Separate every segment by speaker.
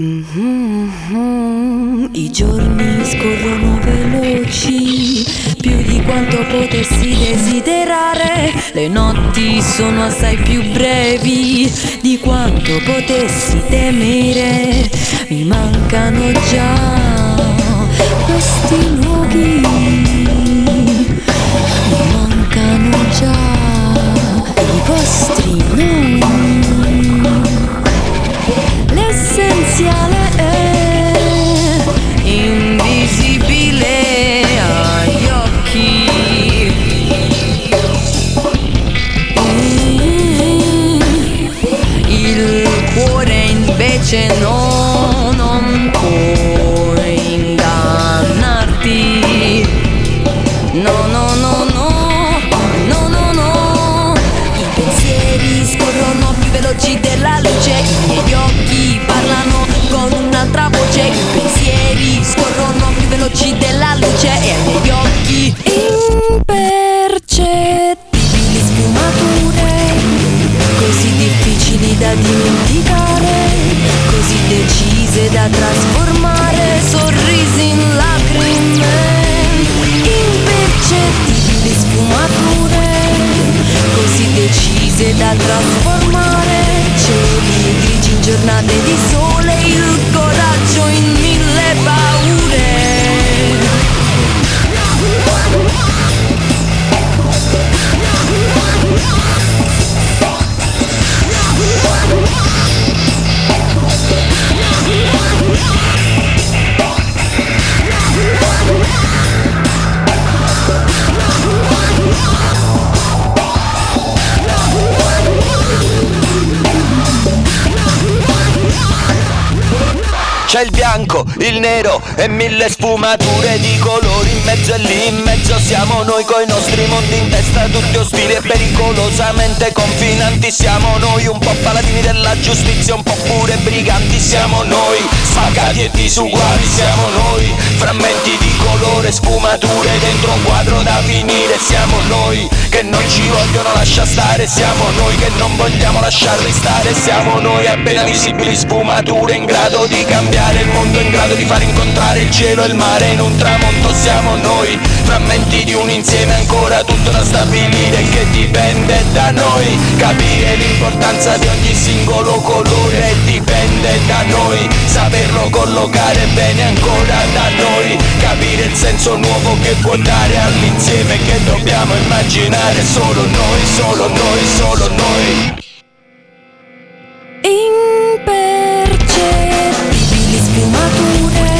Speaker 1: Mm-hmm. I giorni scorrono veloci, più di quanto potessi desiderare. Le notti sono assai più brevi di quanto potessi temere. Mi mancano già questi luoghi, mi mancano già i vostri invece no, decise da trasformare sorrisi in lacrime impercettibili sfumature così decise da trasformare
Speaker 2: C'è il bianco, il nero e mille sfumature di colori. In mezzo e lì in mezzo siamo noi coi nostri mondi in testa tutti ostili e pericolosamente confinanti. Siamo noi un po' paladini della giustizia un po' pure briganti. Siamo noi spagati e disuguali siamo noi. Frammenti di colore sfumature dentro un quadro da finire. Siamo noi che non ci vogliono lasciare stare. Siamo noi che non vogliamo lasciarli stare. Siamo noi appena visibili sfumature in grado di cambiare. Il mondo in grado di far incontrare il cielo e il mare in un tramonto. Siamo noi frammenti di un insieme ancora. Tutto da stabilire che dipende da noi. Capire l'importanza di ogni singolo colore dipende da noi. Saperlo collocare bene ancora da noi. Capire che può dare all'insieme che dobbiamo immaginare. Solo noi solo noi solo noi.
Speaker 1: Impercettibili sfumature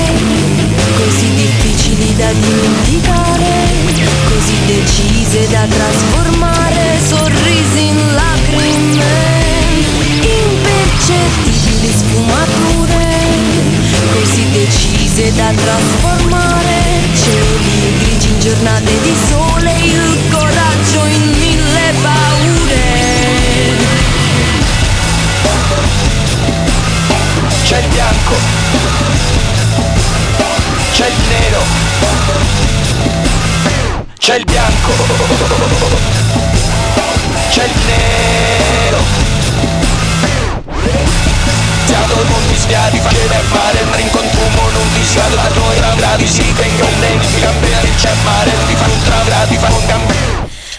Speaker 1: così difficili da dimenticare così decise da trasformare sorrisi in lacrime. Impercettibili sfumature così decise da trasformare giornate di sole il coraggio in mille paure.
Speaker 2: C'è il bianco, c'è il nero, c'è il bianco, venga un lento, cambia il c'è mare, ti fa un fa un cambio.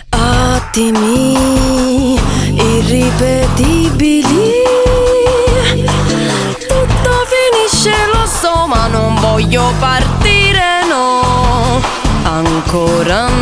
Speaker 1: Attimi irripetibili Tutto finisce, lo so, ma non voglio partire, no Ancora no